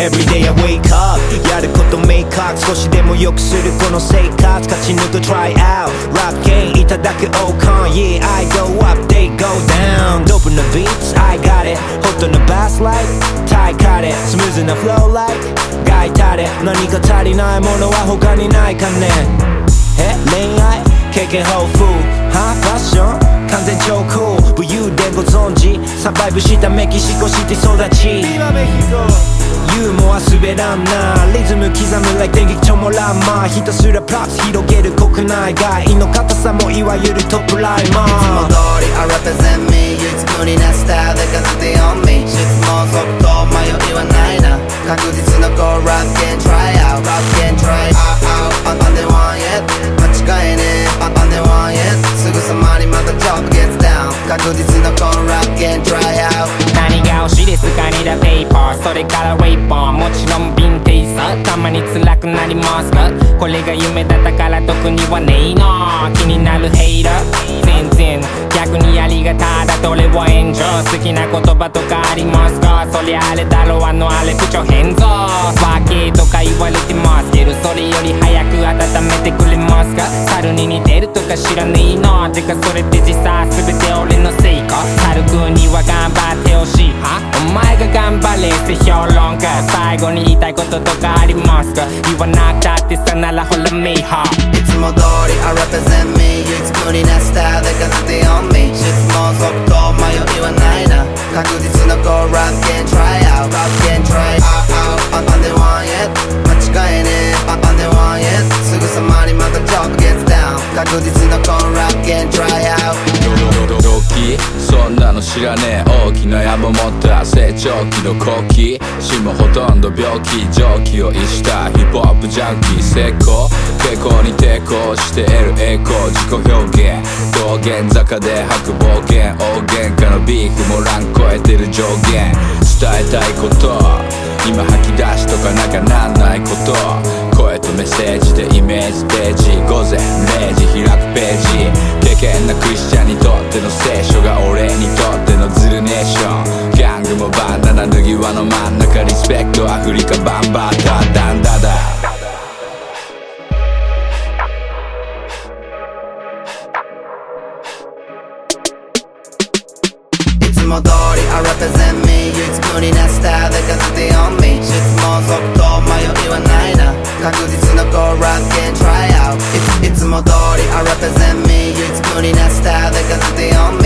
Everyday I wake up やること明確少しでも良くするこの生活。勝ち抜く try out Rap game いただく Ocon Yeah I go up they go down Dope in the beats I got it Hot on the bass like タイカレスムーズな flow like ガイタレ何か足りないものは他にないかね。え？恋愛？経験豊富。ハーファッション完全超コール武勇伝ご存知？サバイブしたメキシコシティ育ち。ユーモア滑らんなリズム刻む like 電撃チョモランマひたすらプラス広げる国内外胃の硬さもいわゆるトップライマー。いつも通り I represent me 唯一無二なスタイルでかなって on me 質問即答迷いはないな確実な go rap can try out rap can try out out on the one yet 間違いね on the one yet すぐさまにまた job gets down 確実な go rap can try out 何が推しいですかにだペーパーそれからまに辛くなりますがこれが夢だったから特にはねえな。気になるヘイラー。全然逆にやりがただ。どれを炎上。好きな言葉とかありますか？そりゃあれだろう。あのあれ不調変造知らねえのてかそれって実際全て俺のせいか？猿くには頑張ってほしい。は？お前が頑張れって評論家。最後に言いたいこととかありますか？言わなくたってさならほらメイハー。いつも通り I represent me 唯一無二なスタイルでかなって on me 質問即答迷いはないな確実な go rap can try out rap can try out out on the one yet 間違いね on the one yet すぐさまにまた job gets down 確実なんなの知らね大きな野望持った成長期の後期死もほとんど病気蒸気を逸した。ヒップホップジャンキー成功。傾向に抵抗して得る。栄光自己表現。道玄坂で吐く暴言。大喧嘩のビーフも欄超えてる上限。伝えたいこと。今吐き出しとかなきゃなんないこと。声とメッセージでイメージページ。午前0時開くページ。経験なクリスチャンにとっての聖書が俺にとって。アフリカバンバータダンダダいつも通り I represent me. 唯一無二なスタイルでかなって on me. 質問即答迷いはないな確実な go rap can try out いつも通り I represent me. 唯一無二なスタイルでかなって on me.